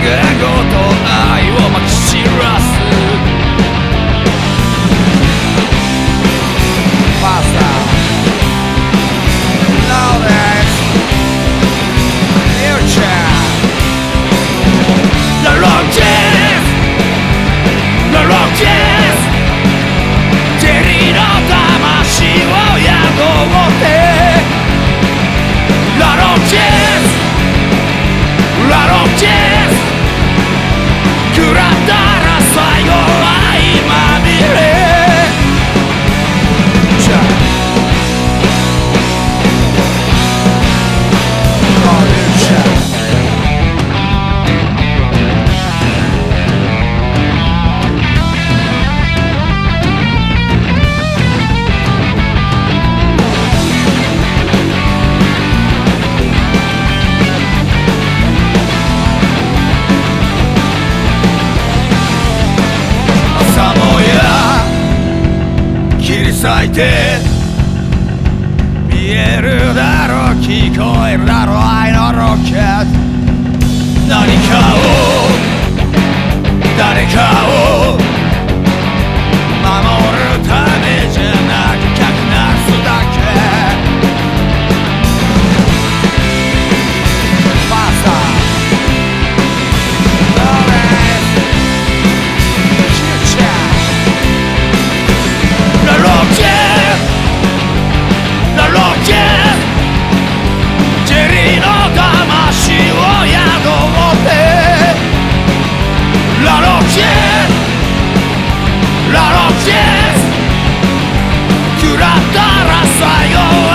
言語と愛をまき散らす咲いて見えるだろう聞こえるだろう愛のロケット何かを誰かを最後